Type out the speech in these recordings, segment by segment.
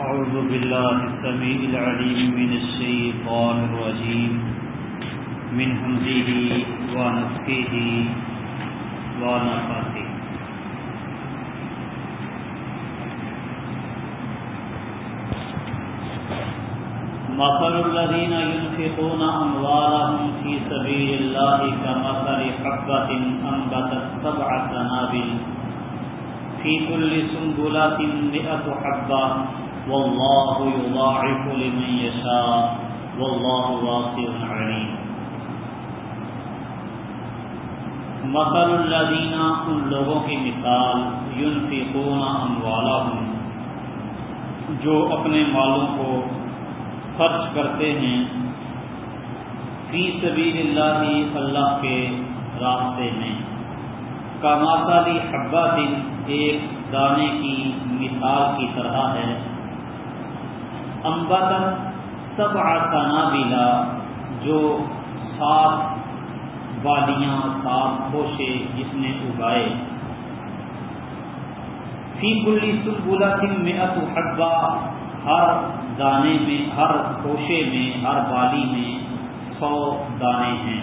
أعوذ بالله السميع العليم من الشيطان الرجيم. من همزه ونفخه ونفخه. مثل الذين ينفقون أموالهم في سبيل الله كمثل حبة أنبتت سبع سنابل في كل سنبلة مئة حبة. والله يضاعف لمن يشاء والله واسع عليم. مثل الذين ان لوگوں کی مثال ينفقون اموالهم. جو اپنے مالوں کو خرچ کرتے ہیں، فی سبیل اللہ اللہ کے راستے میں. کاماسالی حبا دن ایک دانے کی مثال کی طرح ہے۔ امبتن سب آسانہ بلا جو سات والیاں سات خوشے جس نے اگائے۔ فی کلی سلبلا سنگھ میں اتحبا ہر دانے میں، ہر خوشے میں، ہر بالی میں سو دانے ہیں۔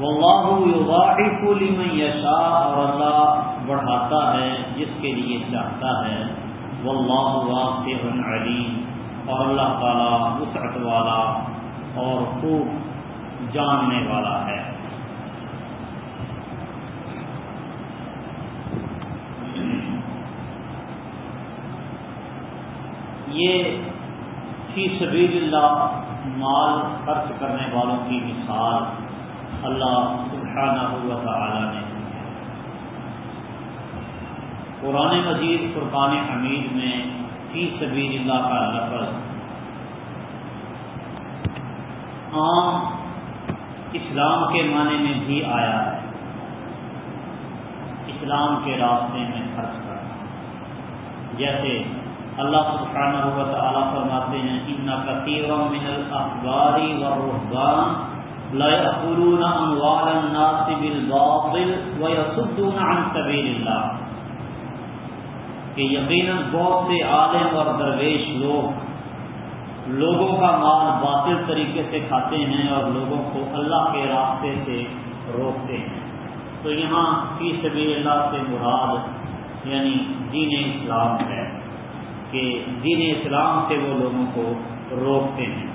واللہ یضاعف لمن یشاء اور اللہ بڑھاتا ہے، جس کے لیے چاہتا ہے۔ واللہ واسع علیم۔ اور اللہ تعالی وسعت والا اور خوب جاننے والا ہے۔ یہ فی سبیل اللہ مال خرچ کرنے والوں کی مثال اللہ سبحانہ ہوا تعالی نے قرآن مجید فرقان حمید میں فی سبیل اللہ کا لفظ عام اسلام کے معنی میں بھی آیا ہے۔ اسلام کے راستے میں خرچ کرنا۔ جیسے اللہ سبحانہ و تعالیٰ فرماتے ہیں، ان کثیر من الاخباری و رحبان لا يأكلون اموال الناس بالباطل ويصدون عن سبيل الله کہ یقیناً بہت سے عالم اور درویش لوگ لوگوں کا مال باطل طریقے سے کھاتے ہیں اور لوگوں کو اللہ کے راستے سے روکتے ہیں۔ تو یہاں فی سبیل اللہ سے مراد یعنی دین اسلام ہے کہ دین اسلام سے وہ لوگوں کو روکتے ہیں۔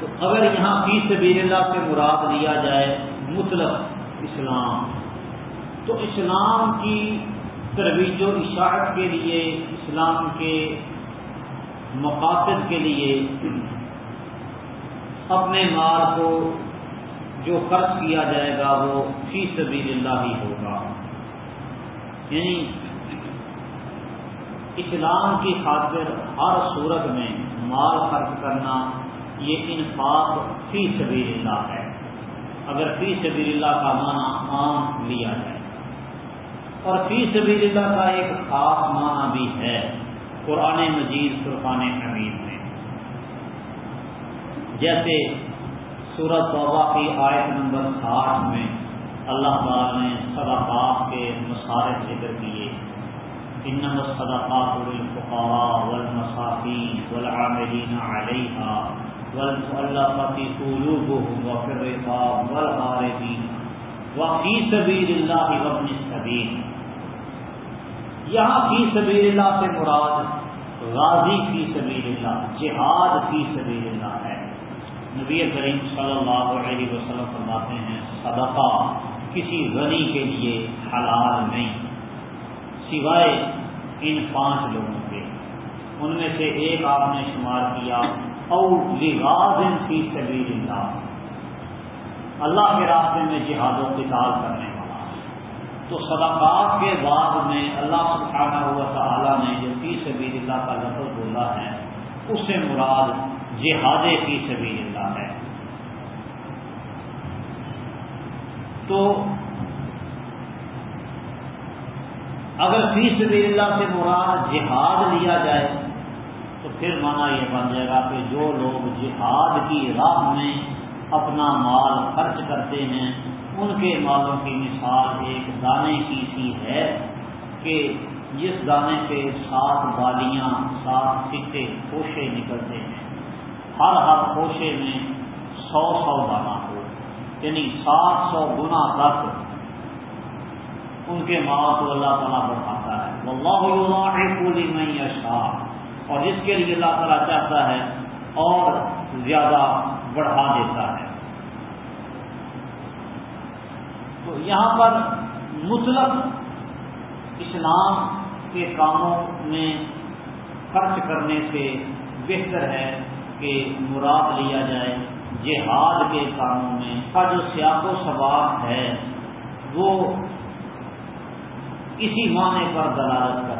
تو اگر یہاں فی سبیل اللہ سے مراد لیا جائے مطلق اسلام تو اسلام کی ترویج و اشاعت کے لیے، اسلام کے مقاصد کے لیے اپنے مال کو جو خرچ کیا جائے گا وہ فی سبیل اللہ ہی ہوگا۔ یعنی اسلام کی خاطر ہر صورت میں مال خرچ کرنا یہ انفاق فی سبیل اللہ ہے۔ اگر فی سبیل اللہ کا معنی عام لیا جائے۔ اور فی سبیل اللہ کا ایک خاص معنی بھی ہے، قرآن مجید فرقان حمید میں۔ جیسے سورت توبہ کی آیت نمبر ساٹھ میں اللہ تعالیٰ نے صدقات کے مسارت ذکر کیے۔ انم الصدقات للفقراء والمساکین والعاملین علیہا والمؤلفة قلوبهم وفي الرقاب والغاربين وفي سبيل الله وابن السبيل یہاں فی سبیل اللہ سے مراد غازی فی سبیل اللہ، جہاد فی سبیل اللہ ہے۔ نبی کریم صلی اللہ علیہ وسلم فرماتے ہیں، صدقہ کسی غنی کے لیے حلال نہیں، سوائے ان پانچ لوگوں کے۔ ان میں سے ایک آپ نے شمار کیا او لغازن فی سبیل اللہ۔ اللہ کے راستے میں جہاد و قتال کرنے۔ تو صدقات کے بعد میں اللہ سبحانہ ہوا تعالیٰ نے جو فی سبیل اللہ کا لفظ بولا ہے، اس سے مراد جہاد فی سبیل اللہ ہے۔ تو اگر فی سبیل اللہ سے مراد جہاد لیا جائے، تو پھر مانا یہ بن جائے گا کہ جو لوگ جہاد کی راہ میں اپنا مال خرچ کرتے ہیں ان کے مالوں کی مثال ایک دانے کی سی ہے کہ جس دانے پہ سات بالیاں، سات سکے کوشے نکلتے ہیں۔ ہر ہر کوشے میں سو سو دانا ہو یعنی سات سو گنا تک ان کے ماں کو اللہ تعالیٰ بڑھاتا ہے۔ اللہ پولی میں شاہ اور جس کے لیے اللہ تعالیٰ چاہتا ہے اور زیادہ بڑھا دیتا ہے۔ تو یہاں پر مطلق اسلام کے کاموں میں خرچ کرنے سے بہتر ہے کہ مراد لیا جائے جہاد کے کاموں میں۔ کا جو سیاق و سباب ہے، وہ اسی معنی پر دلالت کرتا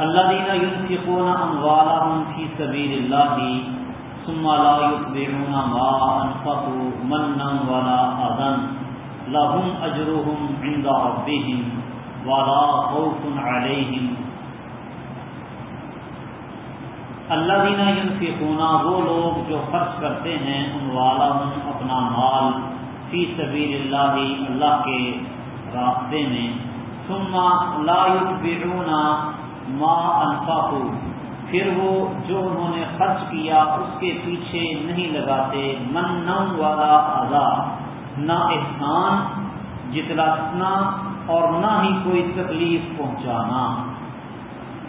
ہے اللہ دینا یونفقون اموالہم فی سبیل اللہ ثم لا يتبعون ما انفقوا منا ولا اذن لهم اجرهم عند ربهم ولا خوف عليهم. اللہ دینا ینفقون وہ لوگ جو خرچ کرتے ہیں ان والا اپنا مال فی سبیل اللہ اللہ کے راستے میں. ثم لا يتبعون ما انفقوا پھر وہ جو انہوں نے خرچ کیا اس کے پیچھے نہیں لگاتے من والا ادا نہ احسان جتلانا اور نہ ہی کوئی تکلیف پہنچانا۔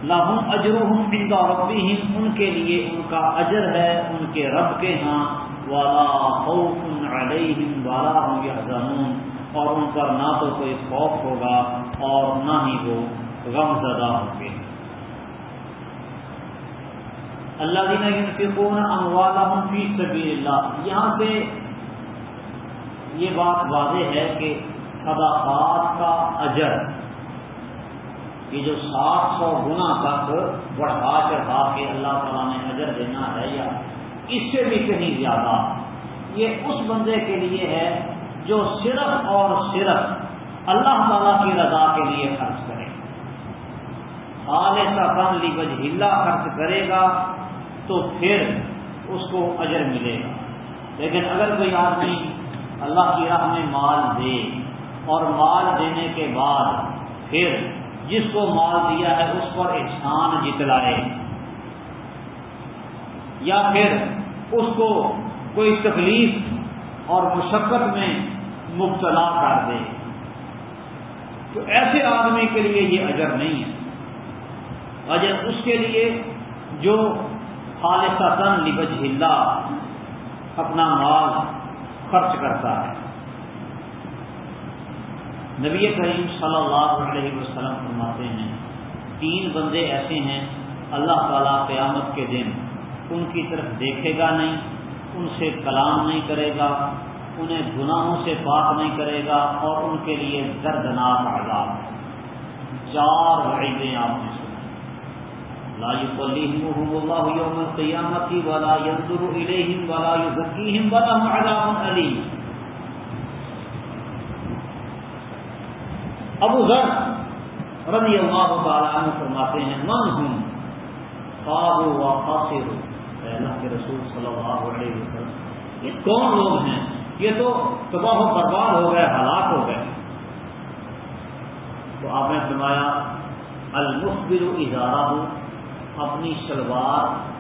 لاہم اجرحم ان کا ربی ان کے لیے ان کا اجر ہے ان کے رب کے ہاں۔ والا خوف علیہم والا ہوں یا زنون اور ان پر نہ تو کوئی خوف ہوگا اور نہ ہی وہ غم زدہ ہوں گے۔ اللہ دین اموالہم فی سبیل اللہ یہاں سے یہ بات واضح ہے کہ صداقات کا اجر یہ جو سات سو گنا تک بڑھا چڑھا کے اللہ تعالیٰ نے اجر دینا ہے یا اس سے بھی کہیں زیادہ، یہ اس بندے کے لیے ہے جو صرف اور صرف اللہ تعالیٰ کی رضا کے لیے خرچ کرے۔ خالص کا لی بج خرچ کرے گا تو پھر اس کو اجر ملے گا۔ لیکن اگر کوئی آدمی اللہ کی راہ میں مال دے اور مال دینے کے بعد پھر جس کو مال دیا ہے اس پر احسان جتلائے یا پھر اس کو کوئی تکلیف اور مشقت میں مبتلا کر دے، تو ایسے آدمی کے لیے یہ اجر نہیں ہے۔ اجر اس کے لیے جو خالص لبج ہلا اپنا مال خرچ کرتا ہے۔ نبی کریم صلی اللہ علیہ وسلم فرماتے ہیں، تین بندے ایسے ہیں، اللہ تعالیٰ قیامت کے دن ان کی طرف دیکھے گا نہیں، ان سے کلام نہیں کرے گا، انہیں گناہوں سے پاک نہیں کرے گا اور ان کے لیے دردناک عذاب۔ چار وعیدیں آپ نے لا يقلهم الله يوم القيامة ولا ينظر إليهم ولا يزكيهم ولهم عذاب أليم. ابو ذر رضی اللہ تعالیٰ عنہ فرماتے ہیں، من ہوں خواب و خاصر اللہ کے رسول صلی اللہ علیہ وسلم، یہ کون لوگ ہیں؟ یہ تو تباہ و برباد ہو گئے، ہلاک ہو گئے۔ تو آپ نے فرمایا، المخبر اظہارہ ہوں اپنی شلوار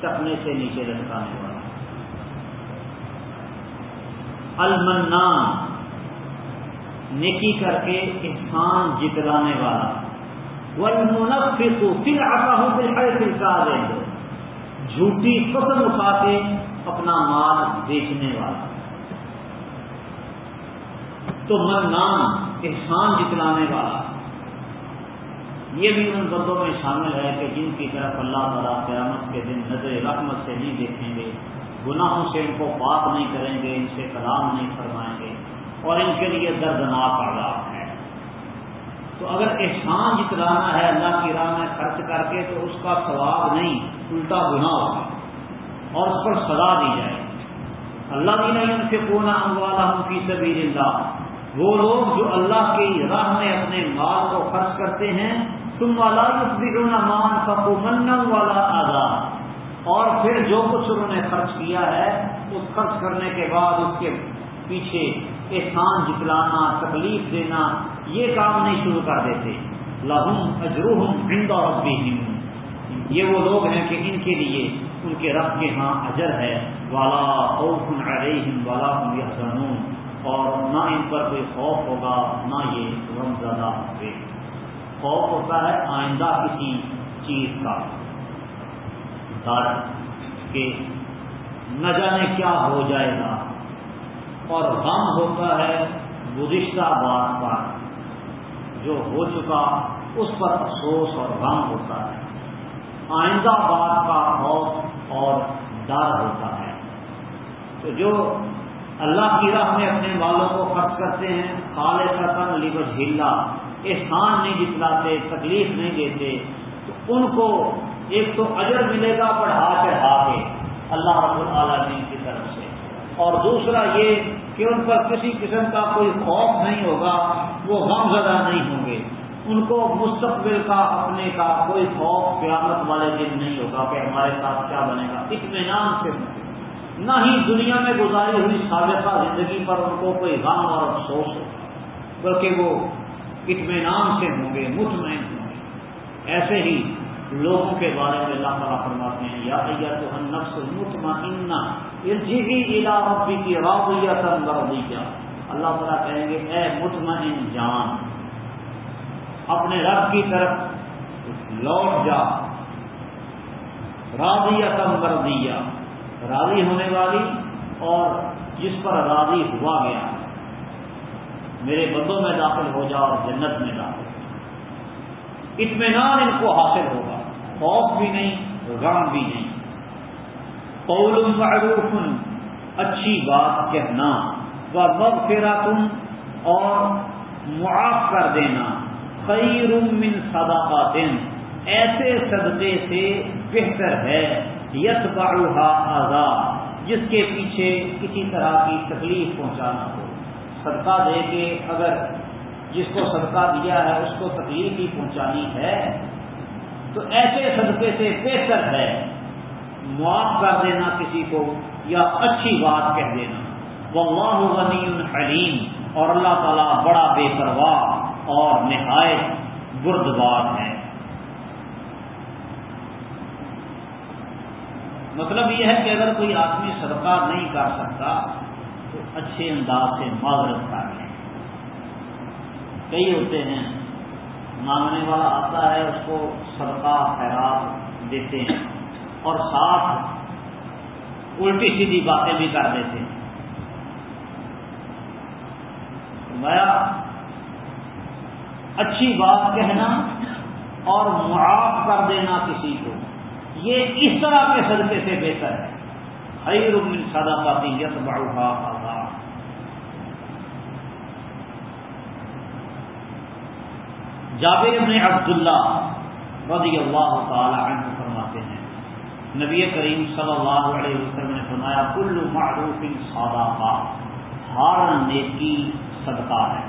چکنے سے نیچے لٹکانے والا۔ المنان، نیکی کر کے انسان جتلانے والا۔ والمنفق پھر آتا ہوں پھر پھر کا دے جھوٹی قسم اٹھا کے اپنا مال بیچنے والا۔ تو منان احسان جتلانے والا۔ یہ بھی ان بندوں میں شامل ہے کہ جن کی طرف اللہ تعالیٰ قیامت کے دن نظر رحمت سے نہیں دیکھیں گے، گناہوں سے ان کو پاک نہیں کریں گے، ان سے کلام نہیں فرمائیں گے اور ان کے لیے دردناک آزاد ہے۔ تو اگر احسان جتلانا ہے اللہ کی راہ میں خرچ کر کے تو اس کا ثواب نہیں، الٹا گناہ ہوگا اور اس پر سزا دی جائے۔ اللہ دینا ان سے پونا والا ہم کی سبھی وہ لوگ جو اللہ کی راہ میں اپنے مال کو خرچ کرتے ہیں تم والا مان کا من والا آزاد اور پھر جو کچھ انہوں نے خرچ کیا ہے، اس خرچ کرنے کے بعد اس کے پیچھے احسان جتلانا تکلیف دینا، یہ کام نہیں شروع کر دیتے۔ لہم اجروہم عند ربہم۔ یہ وہ لوگ ہیں کہ ان کے لیے ان کے رب کے ہاں اجر ہے۔ والا خوف علیہم والا یحزنون اور نہ ان پر کوئی خوف ہوگا، نہ یہ غم زدہ ہوگے۔ خوف ہوتا ہے آئندہ کسی چیز کا۔ ڈر کہ نہ جانے کیا ہو جائے گا۔ اور غم ہوتا ہے گزشتہ بات پر۔ جو ہو چکا، اس پر افسوس اور غم ہوتا ہے۔ آئندہ بات کا خوف اور ڈر ہوتا ہے۔ تو جو اللہ کی راہ میں اپنے والوں کو خرچ کرتے ہیں۔ خال ستن لیبج ہلا احسان نہیں جتلاتے، تکلیف نہیں دیتے۔ تو ان کو ایک تو اجر ملے گا پڑھا چڑھا کے اللہ رب العالمین کی طرف سے۔ اور دوسرا یہ کہ ان پر کسی قسم کا کوئی خوف نہیں ہوگا، وہ غم زدہ نہیں ہوں گے۔ ان کو مستقبل کا، اپنے کا کوئی خوف قیامت والے دن نہیں ہوگا کہ ہمارے ساتھ کیا بنے گا۔ اطمینان سے۔ نہ ہی دنیا میں گزاری ہوئی سابقہ زندگی پر ان کو کوئی غم اور افسوس ہو، بلکہ وہ اطمینان سے ہوں گے، مطمئن ہوں گے۔ ایسے ہی لوگوں کے بارے میں اللہ تعالیٰ فرماتے ہیں، یا تو نفس مطمئنہ ارجی ربی کی راویت مرضیہ۔ اللہ تعالیٰ کہیں گے، اے مطمئن جان، اپنے رب کی طرف لوٹ جا۔ راضیت مرضیہ۔ راضی ہونے والی اور جس پر راضی ہوا گیا۔ میرے بندوں میں داخل ہو جا اور جنت میں داخل۔ ہو اطمینان ان کو حاصل ہوگا۔ خوف بھی نہیں، غم بھی نہیں۔ قول معروف، اچھی بات کہنا۔ و مغفراتن اور معاف کر دینا۔ خیر من صدقات۔ ایسے صدقے سے بہتر ہے۔ یت باروہا آزاد، جس کے پیچھے کسی طرح کی تکلیف پہنچانا ہو۔ صدقہ دے کے اگر جس کو صدقہ دیا ہے، اس کو تکلیف ہی پہنچانی ہے، تو ایسے صدقے سے بہتر ہے معاف کر دینا کسی کو یا اچھی بات کہہ دینا۔ وہ غنی حلیم، اور اللہ تعالیٰ بڑا بے پرواہ اور نہایت بردبار ہے۔ مطلب یہ ہے کہ اگر کوئی آدمی صدقہ نہیں کر سکتا، تو اچھے انداز سے معذرت کر لیں کئی ہوتے ہیں، مانگنے والا آتا ہے، اس کو صدقہ خیرات دیتے ہیں اور ساتھ الٹی سیدھی باتیں بھی کر دیتے ہیں۔ میں اچھی بات کہنا اور معاف کر دینا کسی کو۔ یہ اس طرح کے صدقے سے بہتر ہے۔ خیر من صدقاتی یت بڑھا جابر ابن عبداللہ رضی اللہ تعالی عنہ فرماتے ہیں، نبی کریم صلی اللہ علیہ وسلم نے فرمایا، کل معروف صدقہ، ہر نیکی صدقہ ہے۔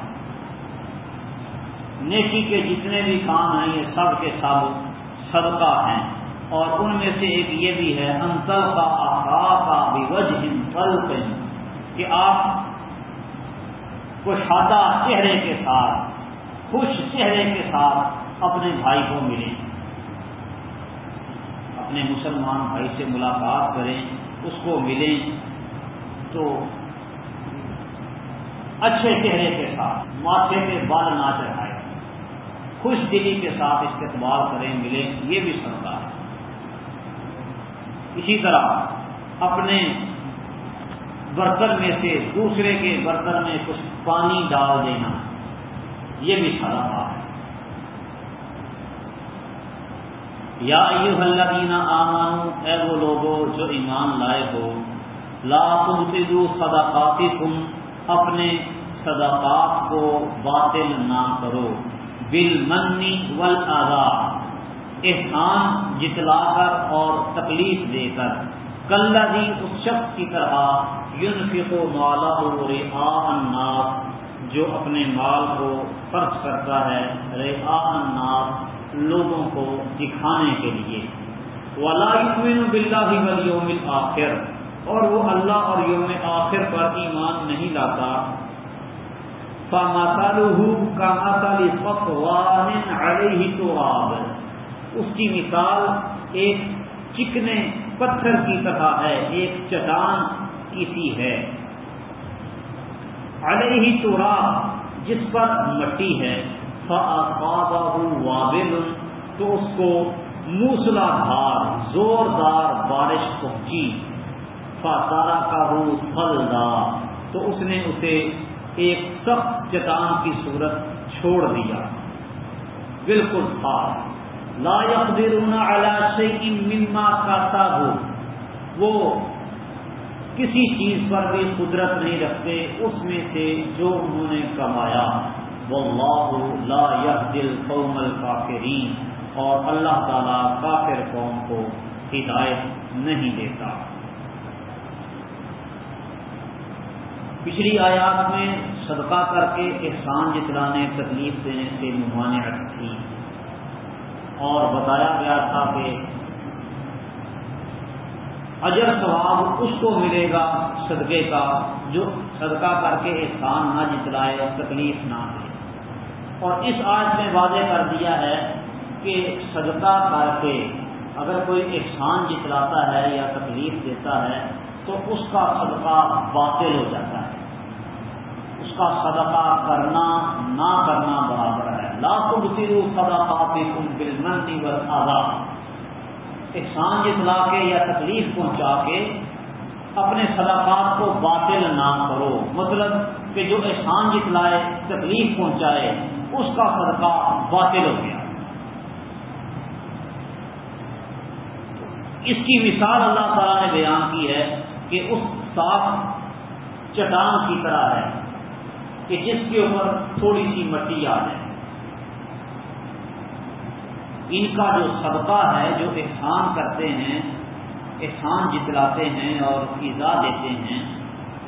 نیکی کے جتنے بھی کام ہیں، یہ سب کے سب صدقہ ہیں۔ اور ان میں سے ایک یہ بھی ہے انتل کا آقا کا بھی وجہ کہ آپ کو شادہ چہرے کے ساتھ، خوش چہرے کے ساتھ اپنے بھائی کو ملیں۔ اپنے مسلمان بھائی سے ملاقات کریں، اس کو ملیں تو اچھے چہرے کے ساتھ، ماتھے پہ بال نہ چڑھائے خوش دلی کے ساتھ استقبال کریں، ملیں، یہ بھی سرکار اسی طرح اپنے برتن میں سے دوسرے کے برتن میں کچھ پانی ڈال دینا، یہ بھی صدقہ ہے۔ یا ایوہ الذین آمانو اے وہ لوگو جو ایمان لائے ہو، لا تبتدو صدقاتکم، اپنے صدقات کو باطل نہ کرو، بالمنی والاذا احسان جتلا کر اور تکلیف دے کر۔ کلذی اس شخص کی طرح ينفق ماله رئاء الناس، جو اپنے مال کو خرچ کرتا ہے رے ناس لوگوں کو دکھانے کے لیے۔ ولاقمین بلّہ ولیوم آخر اور وہ اللہ اور یوم آخر پر ایمان نہیں لاتا۔ کا علیہ تو اس کی مثال ایک چکنے پتھر کی طرح ہے، ایک چٹان کی سی ہے۔ علیہ تو جس پر مٹی ہے وابل، تو اس کو موسلا دھار زوردار بارش پہنچی۔ فارا کا ہو پھل تو اس نے اسے ایک سخت چٹان کی صورت چھوڑ دیا۔ بالکل خاص لا يقدرون على شيء مما كسبوا وہ کسی چیز پر بھی قدرت نہیں رکھتے، اس میں سے جو انہوں نے کمایا۔ واللہ لا يهدي القوم الكافرين اور اللہ تعالی کافر قوم کو ہدایت نہیں دیتا۔ پچھلی آیات میں صدقہ کر کے احسان جتلانے، تکلیف دینے سے ممانعت تھی اور بتایا گیا تھا کہ اجر ثواب اس کو ملے گا صدقے کا جو صدقہ کر کے احسان نہ جتلائے، تکلیف نہ دے۔ اور اس آج میں واضح کر دیا ہے کہ صدقہ کر کے اگر کوئی احسان جتلاتا ہے یا تکلیف دیتا ہے، تو اس کا صدقہ باطل ہو جاتا ہے۔ اس کا صدقہ کرنا نہ کرنا برابر ہے لاکھوں سرو صدقہ پہ تم بل احسان جتلا کے یا تکلیف پہنچا کے اپنے صدقات کو باطل نہ کرو۔ مطلب کہ جو احسان جتلائے تکلیف پہنچائے، اس کا صدقہ باطل ہو گیا۔ اس کی مثال اللہ تعالیٰ نے بیان کی ہے کہ اس صاف چٹان کی طرح ہے کہ جس کے اوپر تھوڑی سی مٹی آ جائے۔ ان کا جو صدقہ ہے، جو احسان کرتے ہیں، احسان جتلاتے ہیں اور ایزا دیتے ہیں،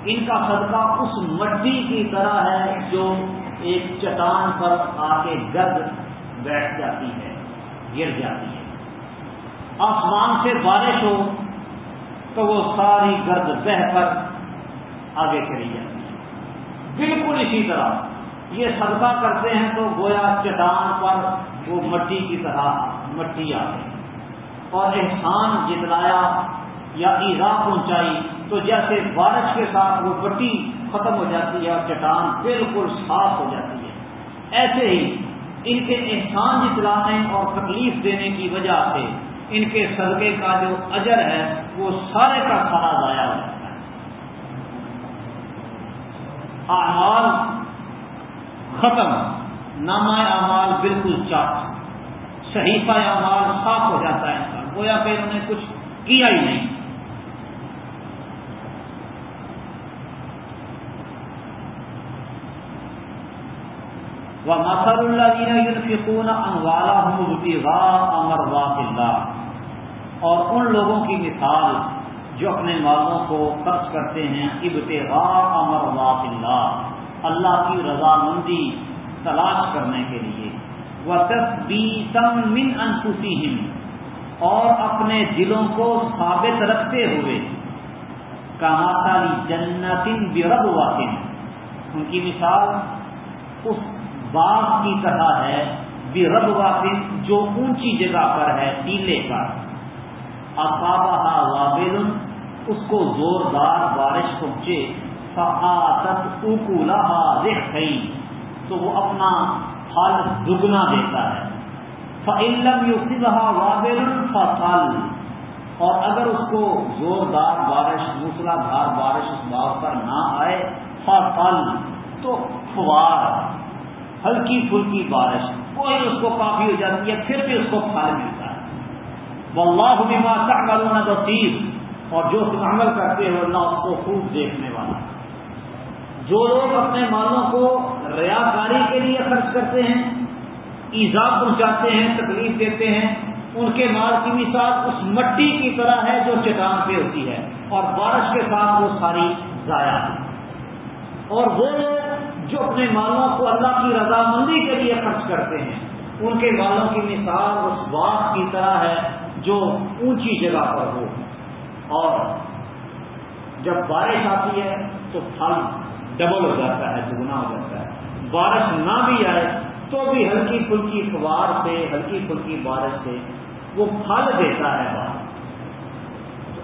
ان کا صدقہ اس مٹی کی طرح ہے جو ایک چٹان پر آ کے گرد بیٹھ جاتی ہے، گر جاتی ہے۔ آسمان سے بارش ہو تو وہ ساری گرد بہ کر آگے چلی جاتی ہے۔ بالکل اسی طرح یہ صدقہ کرتے ہیں تو گویا چٹان پر وہ مٹی کی طرح مٹی آ گئی۔ اور احسان جتلایا یا ایزا پہنچائی، تو جیسے بارش کے ساتھ وہ مٹی ختم ہو جاتی ہے اور چٹان بالکل صاف ہو جاتی ہے۔ ایسے ہی ان کے احسان جتلانے اور تکلیف دینے کی وجہ سے ان کے صدقے کا جو اجر ہے، وہ سارے کا سارا ضائع ہو جاتا ہے۔ اعمال ختم۔ نامہ اعمال بالکل چاٹ صحیفہ اعمال صاف ہو جاتا ہے انسان، گویا کہ انہوں نے کچھ کیا ہی نہیں۔ وہ مسر اللہ جی فکون انوالا امر واق اللہ اور ان لوگوں کی مثال جو اپنے مالوں کو خرچ کرتے ہیں، ابتغاء امر واق اللہ اللہ کی رضامندی تلاش کرنے کے لیے۔ وہ تصبیتم من انفسی اور اپنے دلوں کو ثابت رکھتے ہوئے۔ کماتالی جنتن برب ان کی مثال اس باغ کی طرح ہے برب واقن جو اونچی جگہ پر ہے، ٹیلے پر۔ اصابہ وابل، اس کو زوردار بارش پہنچے۔ فعاتت اکولا رخ تو وہ اپنا پھل دگنا دیتا ہے۔ فعلم یوسیبہ وابل فصل۔ اور اگر اس کو زوردار بارش، موسلا دھار بارش اس باغ پر نہ آئے، فصل۔ تو فوار، ہلکی پھلکی بارش۔ کوئی اس کو کافی ہو جاتی ہے، پھر بھی اس کو پھل ملتا واللہ بما تعملون بصیر اور جو تم عمل کرتے ہو، اللہ اس کو خوب دیکھنے والا ہے۔ جو لوگ اپنے مالوں کو ریاکاری کے لیے خرچ کرتے ہیں، ایزا پہنچاتے ہیں، تکلیف دیتے ہیں، ان کے مال کی مثال اس مٹی کی طرح ہے جو چٹان پہ ہوتی ہے اور بارش کے ساتھ وہ ساری ضائع اور وہ لوگ جو اپنے مالوں کو اللہ کی رضامندی کے لیے خرچ کرتے ہیں، ان کے مالوں کی مثال اس باغ کی طرح ہے جو اونچی جگہ پر ہو۔ اور جب بارش آتی ہے تو پھل ڈبل ہو جاتا ہے دگنا ہو جاتا ہے۔ بارش نہ بھی آئے تو بھی ہلکی پھلکی فوار سے، ہلکی پھلکی بارش سے وہ پھل دیتا ہے بارش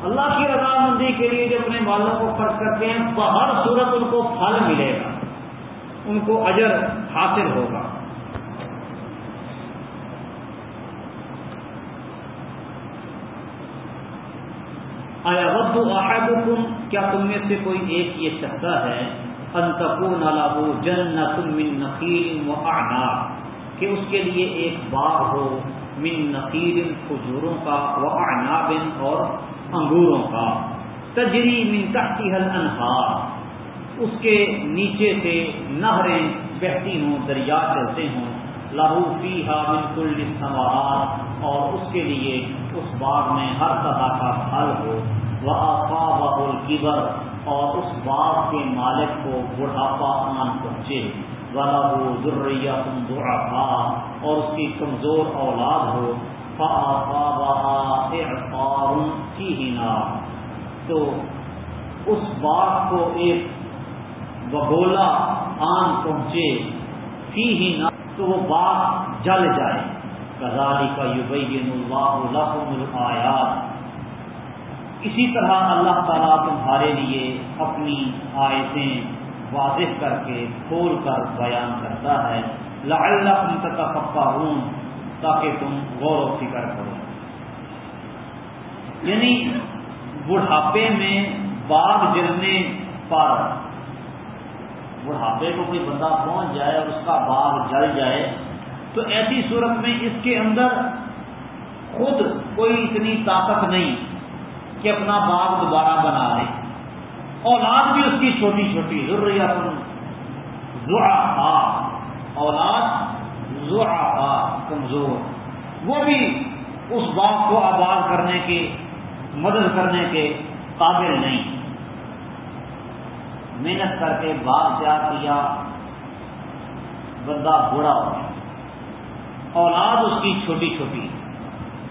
اللہ کی رضامندی کے لیے جو اپنے والوں کو خرچ کرتے ہیں ہر صورت ان کو پھل ملے گا۔ ان کو اجر حاصل ہوگا۔ آیا ود احدکم، کیا تم میں سے کوئی ایک یہ چاہتا ہے انتقون له جنت من نخیل و کہ اس کے لیے ایک باغ ہو من نخیل کھجوروں کا و اعناب اور انگوروں کا۔ تجری من تحتها الانہار اس کے نیچے سے نہریں بہتی ہوں، دریا چلتے ہوں۔ لاہو فی ہا بالکل اور اس کے لیے اس باغ میں ہر طرح کا پھل ہو۔ وہ آفا اور اس باغ کے مالک کو بڑھاپا آن پہنچے۔ والا ہو ضروریہ تم دعا اور اس کی کمزور اولاد ہو۔ کی نا تو اس باغ کو ایک بگولا آن پہنچے۔ فی ہی نہ تو وہ باغ جل جائے۔ کزالی کا یوبین اللہ آیات اسی طرح اللہ تعالیٰ تمہارے لیے اپنی آیتیں واضح کر کے کھول کر بیان کرتا ہے۔ لعلکم تتفقہون تاکہ تم غور و فکر کرو۔ یعنی بڑھاپے میں باغ جلنے پر بڑھاپے کو کوئی بندہ پہنچ جائے اور اس کا باغ جل جائے، تو ایسی صورت میں اس کے اندر خود کوئی اتنی طاقت نہیں۔ کہ اپنا باغ دوبارہ بنا لے اولاد بھی اس کی چھوٹی چھوٹی ضروریات زحا اولاد زحا کمزور۔ وہ بھی اس باغ کو آباد کرنے کی مدد کرنے کے قابل نہیں۔ محنت کر کے باغ تیار کیا، بندہ بوڑھا ہو گیا۔ اولاد اس کی چھوٹی چھوٹی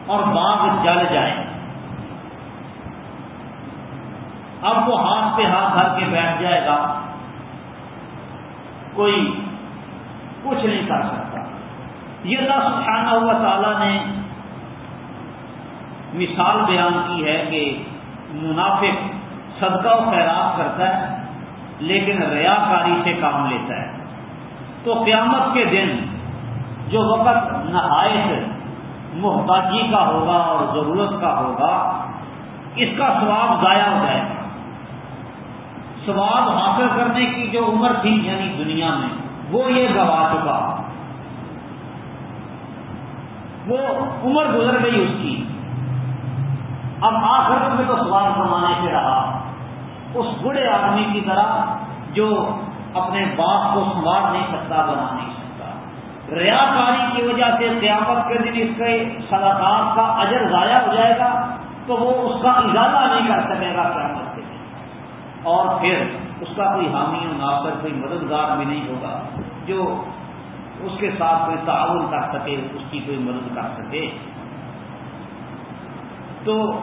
اور باغ جل جائے۔ اب وہ ہاتھ پہ ہاتھ دھر کے بیٹھ جائے گا۔ کوئی کچھ نہیں کر سکتا۔ یہ اللہ سبحانہ ہوا تعالیٰ نے مثال بیان کی ہے کہ منافق صدقہ و خیرات کرتا ہے، لیکن ریاکاری سے کام لیتا ہے۔ تو قیامت کے دن جو وقت نہایت محتاجی کا ہوگا اور ضرورت کا ہوگا، اس کا سواب ضائع ہو جائے گا۔ سواب حاصل کرنے کی جو عمر تھی یعنی دنیا میں، وہ یہ گوا چکا۔ وہ عمر گزر گئی اس کی۔ اب آخر میں تو سوال کمانے سے رہا۔ اس بڑے آدمی کی طرح جو اپنے باپ کو سنوار نہیں سکتا، بنا نہیں سکتا۔ ریا کاری کی وجہ سے قیامت کے دن اس کے صلاحات کا اجر ضائع ہو جائے گا، تو وہ اس کا اجازہ نہیں کر سکے گا قیامت اور پھر اس کا کوئی حامی و ناصر، کوئی مددگار بھی نہیں ہوگا جو اس کے ساتھ کوئی تعاون کر سکے، اس کی کوئی مدد کر سکے۔ تو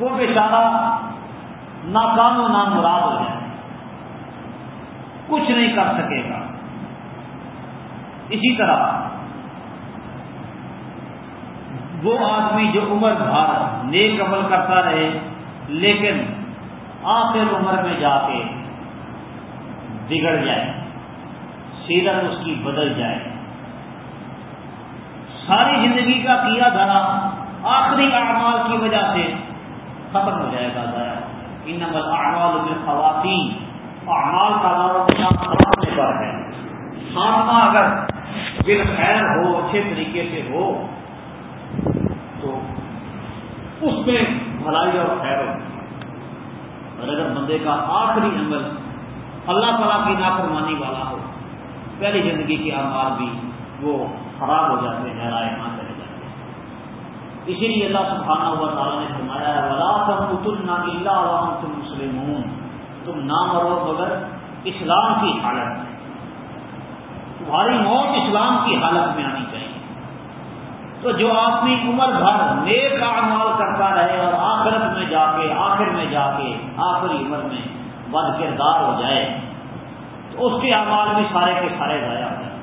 وہ بیچارہ ناکام و نام مراد ہو جائے۔ کچھ نہیں کر سکے گا۔ اسی طرح وہ آدمی جو عمر بھر نیک عمل کرتا رہے لیکن آخر عمر میں جا کے بگڑ جائے، سیرت اس کی بدل جائے۔ ساری زندگی کا کیا دھرا آخری اعمال کی وجہ سے ختم ہو جائے گا ذرا ان نمبر اعمال میں خواتین اعمال کا دورہ ختم پر ہے۔ خاتمہ اگر بالخیر ہو، اچھے طریقے سے ہو، تو اس میں بھلائی اور خیر ہو۔ اور اگر بندے کا آخری عمل اللہ تعالیٰ کی نافرمانی والا ہو، پہلی زندگی کے اعمال بھی وہ خراب ہو جاتے ہیں رائے نہ چلے جاتے ہیں۔ اسی لیے اللہ سبحانہ ہوا تعالیٰ نے فرمایا ہے، ولا تم نہ اللہ تم مسلم تم نہ مرو مگر اسلام کی حالت میں۔ تمہاری موت اسلام کی حالت میں آنی تو جو آدمی عمر بھر نیک اعمال کرتا رہے اور آخرت میں جا کے، آخر میں جا کے، آخری عمر میں بد کردار ہو جائے، تو اس کے اعمال بھی سارے کے سارے ضائع ہو جائیں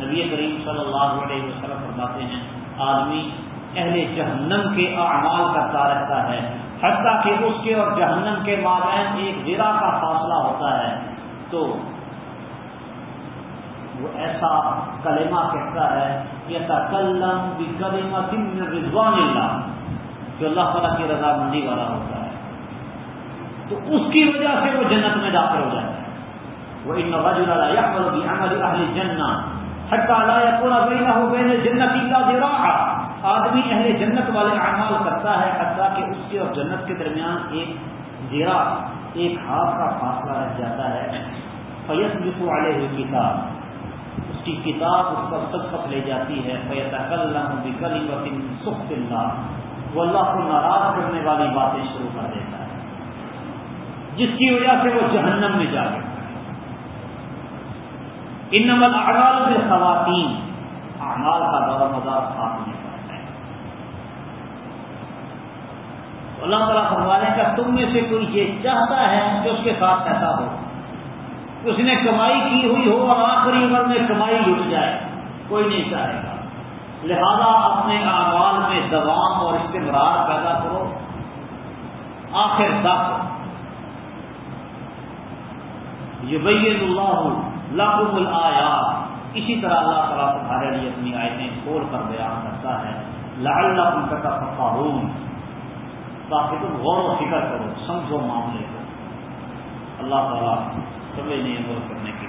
نبی کریم صلی اللہ علیہ وسلم فرماتے ہیں، آدمی اہل جہنم کے اعمال کرتا رہتا ہے، حتیٰ کہ اس کے اور جہنم کے مابین ایک زرا کا فاصلہ ہوتا ہے۔ تو وہ ایسا کلمہ کہتا ہے یہ تکلم بھی کلمہ رضوان اللہ، جو اللہ تعالیٰ کی رضامندی والا ہوتا ہے۔ تو اس کی وجہ سے وہ جنت میں داخل ہو جاتا ہے۔ وہ ان وجہ اللہ بھی عمل اہل جنہ حتیٰ پورا بہنا ہو بین جنت اللہ زراعہ آدمی اہل جنت والے اعمال کرتا ہے حتیٰ کہ اس کے اور جنت کے درمیان ایک زیرا ایک ہاتھ کا فاصلہ رہ جاتا ہے۔ فیس بسو والے ہوئی کتاب اس کی کتاب اس پر سب لے جاتی ہے فیت بکلی وطن سخت اللہ وہ اللہ کو ناراض کرنے والی باتیں شروع کر دیتا ہے۔ جس کی وجہ سے وہ جہنم میں جا گیا۔ ان نمبر اعمال میں خواتین اعمال کا دور مدار خاتمے اللہ تعالیٰ فرمانے کا تم میں سے کوئی یہ چاہتا ہے کہ اس کے ساتھ ایسا ہو۔ اس نے کمائی کی ہوئی ہو اور آخری عمر میں کمائی لٹ جائے، کوئی نہیں چاہے گا۔ لہذا اپنے اعمال میں دوام اور استمرار پیدا کرو۔ آخر تک۔ یہ بین اللہ لاکھ الآیات۔ اسی طرح اللہ تعالیٰ تمہارے لیے اپنی آیتیں کھول کر بیان کرتا ہے۔ لال ان کا فخارون تاکہ تم غور و فکر کرو، سمجھو معاملے کو۔ اللہ تعالیٰ سمجھنے غور کرنے کی